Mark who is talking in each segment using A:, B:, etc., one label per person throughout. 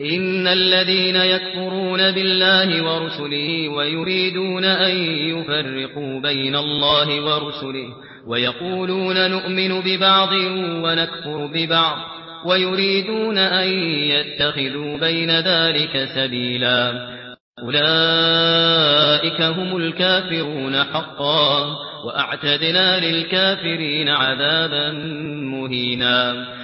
A: ان الذين يكفرون بالله ورسله ويريدون ان يفرقوا بين الله ورسله ويقولون نؤمن ببعض ونكفر ببعض ويريدون ان يتخذوا بين ذلك سبيلا اولئك هم الكافرون حقا واعتدنا للكافرين عذابا مهينا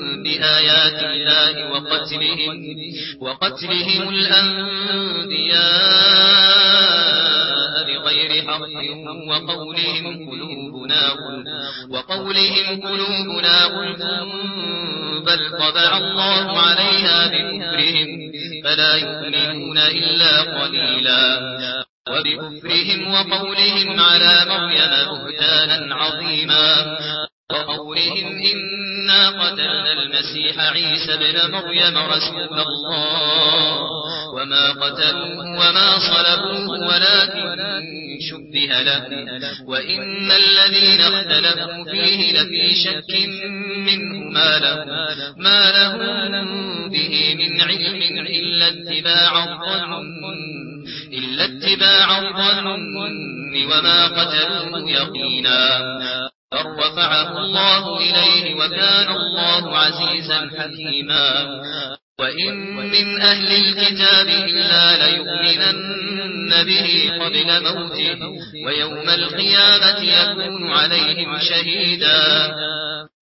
A: بآيات الله وقتلهم, وقتلهم الأنبياء بغير حق وقولهم قلوبنا وقولهم قلوبنا بل طبع الله عليها بكفرهم فلا يؤمنون إلا قليلا وبكفرهم وقولهم على مريم بهتانا عظيما وقولهم إنا قتلنا المسيح عيسى بن مريم رسول الله وما قتلوه وما صلبوه ولكن شبه له وإن الذين اختلفوا فيه لفي شك منه ما له ما لهم به من علم إلا اتباع الظن إلا اتباع الظن وما قتلوه يقينا بل رفعه الله إليه وكان الله عزيزا حكيما وإن من أهل الكتاب إلا ليؤمنن به قبل موته ويوم القيامة يكون عليهم شهيدا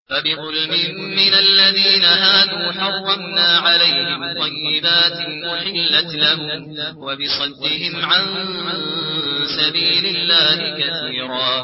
A: فبظلم من الذين هادوا حرمنا عليهم طيبات أحلت لهم وبصدهم عن سبيل الله كثيرا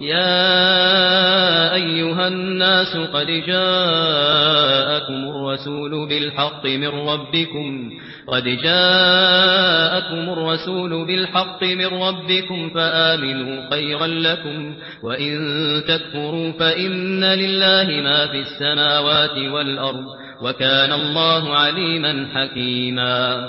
A: يا ايها الناس قد جاءكم الرسول بالحق من ربكم قد جاءكم الرسول بالحق من ربكم فآمنوا خيرا لكم وان تكفروا فان لله ما في السماوات والارض وكان الله عليما حكيما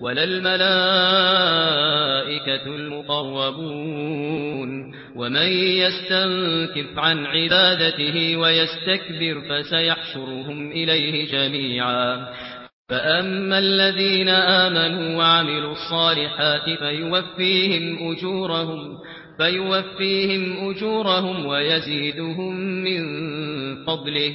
A: ولا الملائكة المقربون ومن يستنكف عن عبادته ويستكبر فسيحشرهم إليه جميعا فأما الذين آمنوا وعملوا الصالحات فيوفيهم أجورهم فيوفيهم أجورهم ويزيدهم من فضله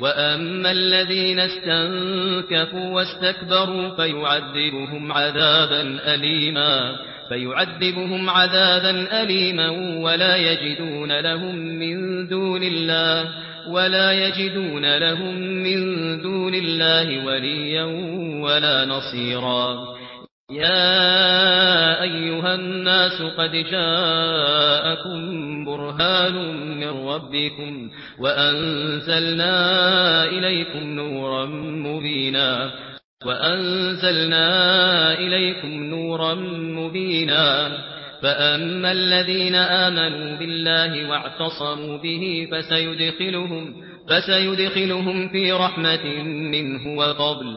A: وأما الذين استنكفوا واستكبروا فيعذبهم عذابا أليما فيعذبهم عذابا أليما ولا يجدون لهم من دون الله ولا يجدون لهم من دون الله وليا ولا نصيرا يا ايها الناس قد جاءكم برهان من ربكم وانزلنا اليكم نورا مبينا وانزلنا اليكم نورا مبينا فاما الذين امنوا بالله واعتصموا به فسيدخلهم فسيدخلهم في رحمه منه وفضل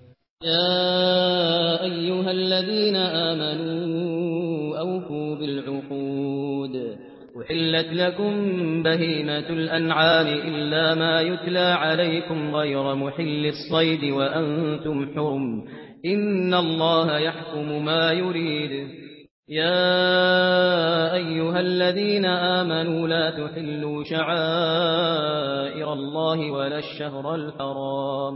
A: يا ايها الذين امنوا اوفوا بالعقود أحلت لكم بهيمه الانعام الا ما يتلى عليكم غير محل الصيد وانتم حرم ان الله يحكم ما يريد يا ايها الذين امنوا لا تحلوا شعائر الله ولا الشهر الحرام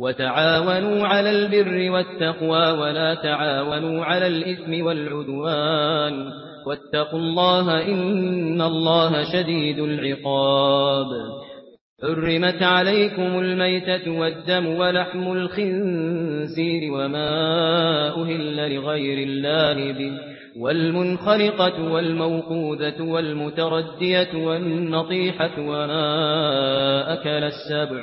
A: وتعاونوا على البر والتقوى ولا تعاونوا على الإثم والعدوان واتقوا الله إن الله شديد العقاب حرمت عليكم الميتة والدم ولحم الخنزير وما أهل لغير الله به والمنخلقة والموقوذة والمتردية والنطيحة وما أكل السبع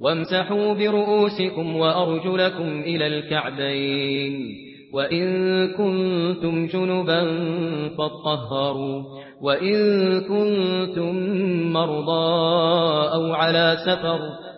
A: وامسحوا برؤوسكم وأرجلكم إلى الكعبين وإن كنتم جنبا فاتطهروا وإن كنتم مرضى أو على سفر فاتطهروا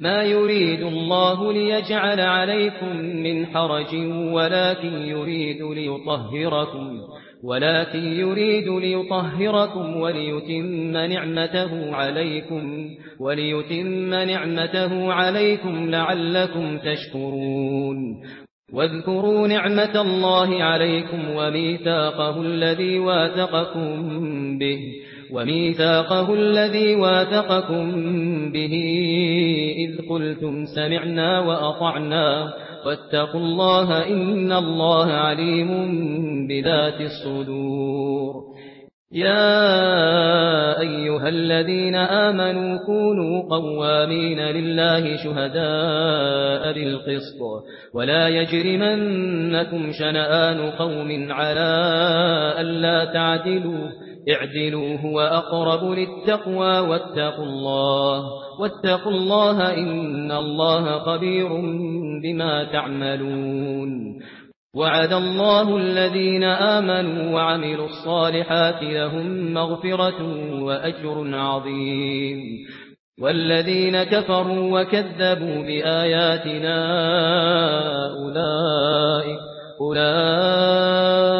A: ما يريد الله ليجعل عليكم من حرج ولكن يريد ليطهركم ولكن يريد ليطهركم وليتم نعمته عليكم وليتم نعمته عليكم لعلكم تشكرون واذكروا نعمة الله عليكم وميثاقه الذي واثقكم به وميثاقه الذي واثقكم به إذ قلتم سمعنا وأطعنا واتقوا الله إن الله عليم بذات الصدور يا أيها الذين آمنوا كونوا قوامين لله شهداء بالقسط ولا يجرمنكم شنآن قوم على ألا تعدلوه اعدلوا هو أقرب للتقوى واتقوا الله واتقوا الله إن الله خبير بما تعملون وعد الله الذين آمنوا وعملوا الصالحات لهم مغفرة وأجر عظيم والذين كفروا وكذبوا بآياتنا أولئك, أولئك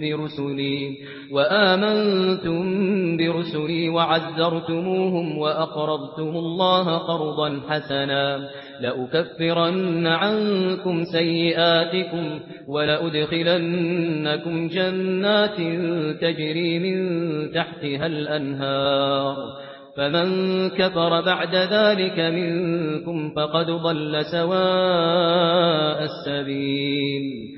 A: برسلي وآمنتم برسلي وعذرتموهم وأقرضتم الله قرضا حسنا لأكفرن عنكم سيئاتكم ولأدخلنكم جنات تجري من تحتها الأنهار فمن كفر بعد ذلك منكم فقد ضل سواء السبيل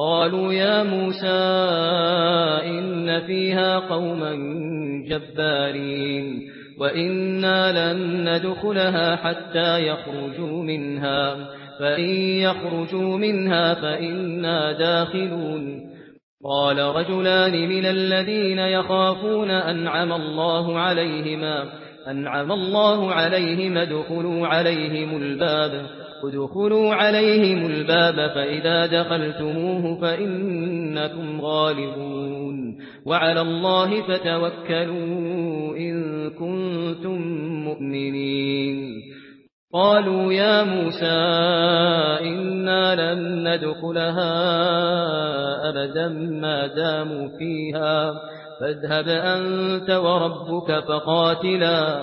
A: قالوا يا موسى إن فيها قوما جبارين وإنا لن ندخلها حتى يخرجوا منها فإن يخرجوا منها فإنا داخلون قال رجلان من الذين يخافون أنعم الله عليهما أنعم الله عليهم دخلوا عليهم الباب ادخلوا عليهم الباب فإذا دخلتموه فإنكم غالبون وعلى الله فتوكلوا إن كنتم مؤمنين قالوا يا موسى إنا لن ندخلها أبدا ما داموا فيها فاذهب أنت وربك فقاتلا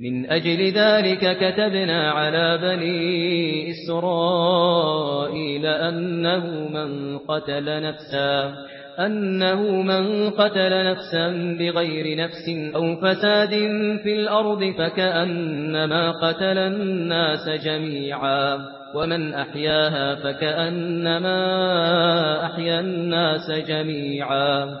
A: من أجل ذلك كتبنا على بني إسرائيل أنه من قتل نفسا أنه من قتل نفسا بغير نفس أو فساد في الأرض فكأنما قتل الناس جميعا ومن أحياها فكأنما أحيا الناس جميعا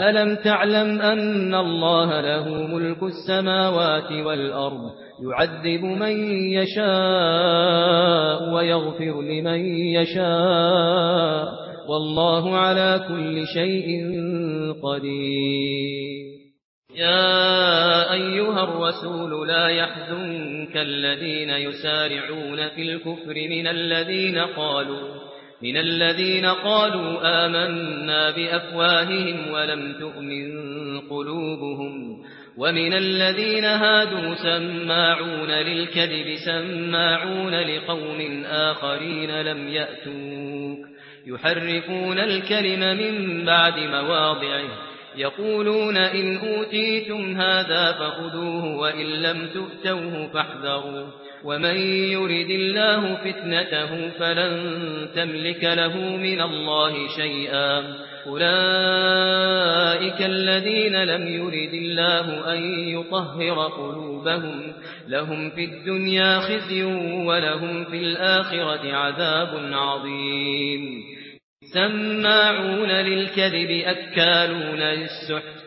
A: ألم تعلم أن الله له ملك السماوات والأرض يعذب من يشاء ويغفر لمن يشاء والله على كل شيء قدير يا أيها الرسول لا يحزنك الذين يسارعون في الكفر من الذين قالوا من الذين قالوا آمنا بأفواههم ولم تؤمن قلوبهم ومن الذين هادوا سماعون للكذب سماعون لقوم آخرين لم يأتوك يحرفون الكلم من بعد مواضعه يقولون إن أوتيتم هذا فخذوه وإن لم تؤتوه فاحذروه ومن يرد الله فتنته فلن تملك له من الله شيئا أولئك الذين لم يرد الله أن يطهر قلوبهم لهم في الدنيا خزي ولهم في الآخرة عذاب عظيم سماعون للكذب أكالون للسحت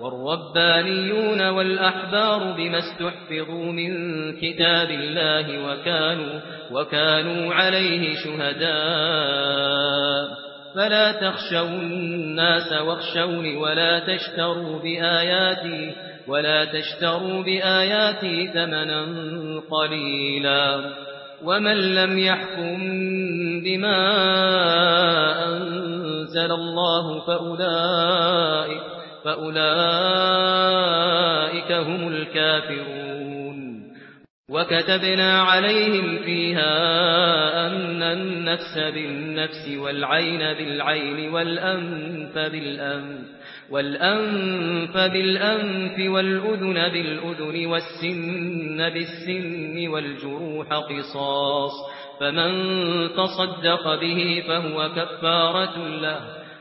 A: والربانيون والأحبار بما استحفظوا من كتاب الله وكانوا, وكانوا عليه شهداء فلا تخشوا الناس واخشوني ولا تشتروا بآياتي ولا تشتروا بآياتي ثمنا قليلا ومن لم يحكم بما أنزل الله فأولئك فأولئك هم الكافرون وكتبنا عليهم فيها أن النفس بالنفس والعين بالعين والأنف بالأنف والأنف بالأنف والأذن بالأذن والسن بالسن والجروح قصاص فمن تصدق به فهو كفارة له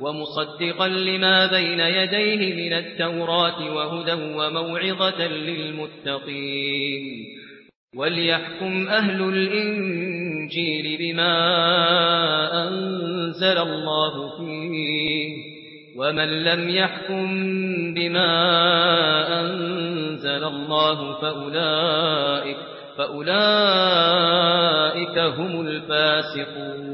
A: ومصدقا لما بين يديه من التوراة وهدى وموعظة للمتقين وليحكم أهل الإنجيل بما أنزل الله فيه ومن لم يحكم بما أنزل الله فأولئك, فأولئك هم الفاسقون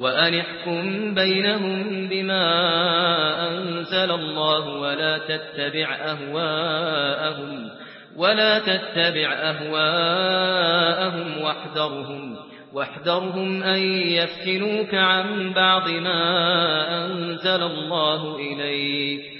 A: وَأَنِحْكُم بينهم بما أنزل الله ولا تتبع أهواءهم ولا تتبع أهواءهم واحذرهم واحذرهم أن يفتنوك عن بعض ما أنزل الله إليك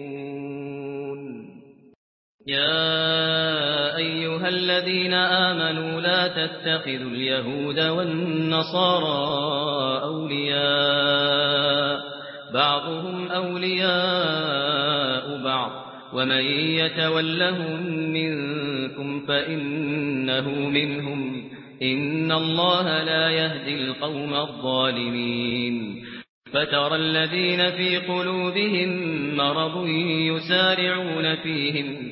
A: يا ايها الذين امنوا لا تتخذوا اليهود والنصارى اولياء بعضهم اولياء بعض ومن يتولهم منكم فانه منهم ان الله لا يهدي القوم الظالمين فترى الذين في قلوبهم مرض يسارعون فيهم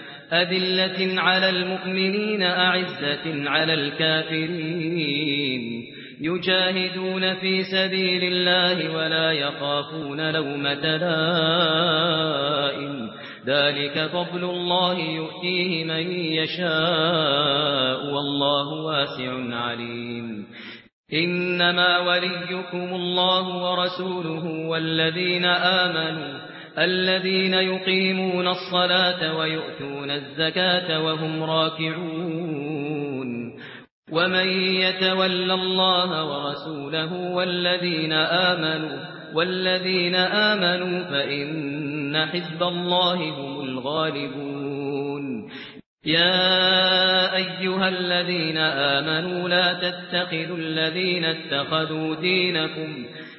A: أذلة على المؤمنين أعزة على الكافرين يجاهدون في سبيل الله ولا يخافون لومة لائم ذلك فضل الله يؤتيه من يشاء والله واسع عليم إنما وليكم الله ورسوله والذين آمنوا الذين يقيمون الصلاة ويؤتون الزكاة وهم راكعون ومن يتول الله ورسوله والذين آمنوا والذين آمنوا فإن حزب الله هم الغالبون يا ايها الذين امنوا لا تتخذوا الذين اتخذوا دينكم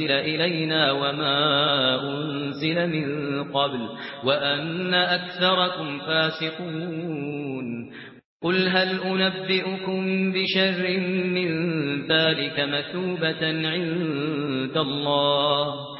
A: أنزل إلينا وما أنزل من قبل وأن أكثركم فاسقون قل هل أنبئكم بشر من ذلك مثوبة عند الله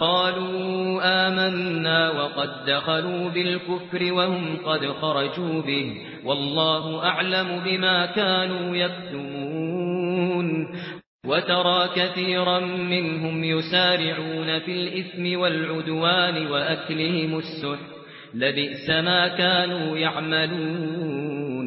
A: قالوا آمنا وقد دخلوا بالكفر وهم قد خرجوا به والله أعلم بما كانوا يكتمون وترى كثيرا منهم يسارعون في الإثم والعدوان وأكلهم السحر لبئس ما كانوا يعملون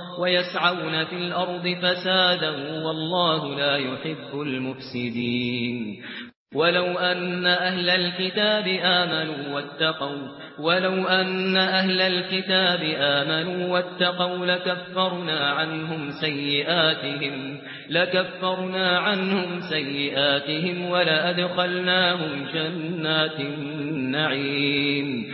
A: ويسعون في الأرض فسادا والله لا يحب المفسدين ولو أن أهل الكتاب آمنوا واتقوا ولو أن أهل الكتاب آمنوا واتقوا لكفرنا عنهم سيئاتهم لكفرنا عنهم سيئاتهم ولا أدخلناهم جنات النعيم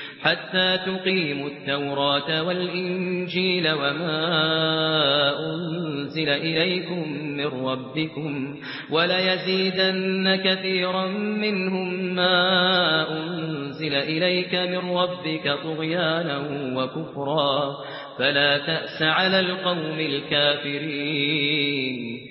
A: حتى تقيموا التوراة والإنجيل وما أنزل إليكم من ربكم ولا يزيدن كثيرا منهم ما أنزل إليك من ربك طغيانا وكفرا فلا تأس على القوم الكافرين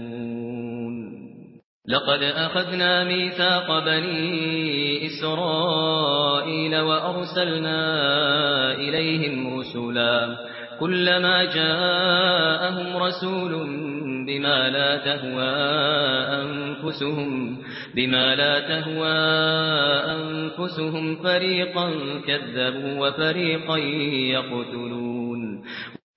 A: لقد أخذنا ميثاق بني إسرائيل وأرسلنا إليهم رسولا كلما جاءهم رسول بما لا تهوى أنفسهم بما لا تهوى أنفسهم فريقا كذبوا وفريقا يقتلون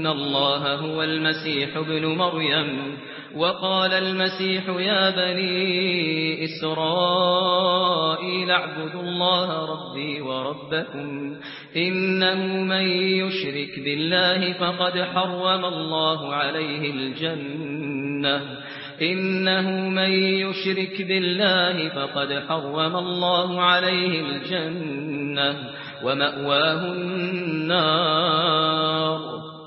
A: ان الله هو المسيح ابن مريم وقال المسيح يا بني اسرائيل اعبدوا الله ربي وربكم انه من يشرك بالله فقد حرم الله عليه الجنه إنه من يشرك بالله فقد حرم الله عليه الجنة ومأواه النار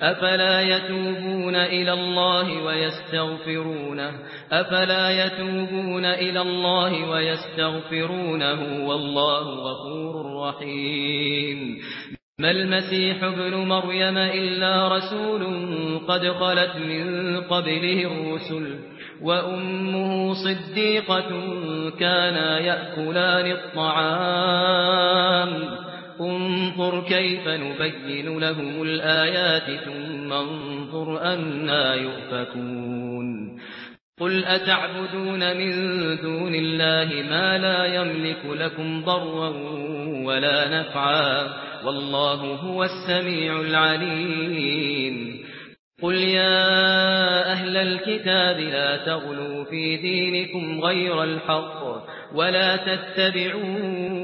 A: افلا يتوبون الى الله ويستغفرونه افلا يتوبون الى الله ويستغفرونه والله غفور رحيم ما المسيح ابن مريم الا رسول قد خلت من قبله الرسل وامه صديقه كانا ياكلان الطعام انظر كيف نبين لهم الآيات ثم انظر أنا يؤفكون قل أتعبدون من دون الله ما لا يملك لكم ضرا ولا نفعا والله هو السميع العليم قل يا أهل الكتاب لا تغلوا في دينكم غير الحق ولا تتبعون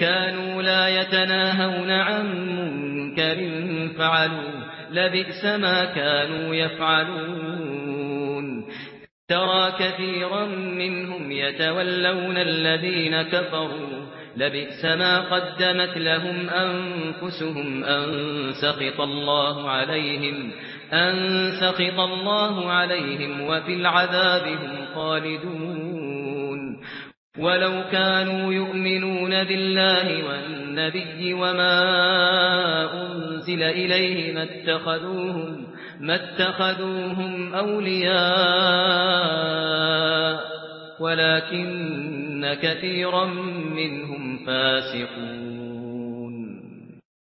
A: كانوا لا يتناهون عن منكر فعلوا لبئس ما كانوا يفعلون ترى كثيرا منهم يتولون الذين كفروا لبئس ما قدمت لهم أنفسهم أن سخط الله عليهم أن سخط الله عليهم وفي العذاب هم خالدون ولو كانوا يؤمنون بالله والنبي وما أنزل إليه ما اتخذوهم, ما اتخذوهم أولياء ولكن كثيرا منهم فاسقون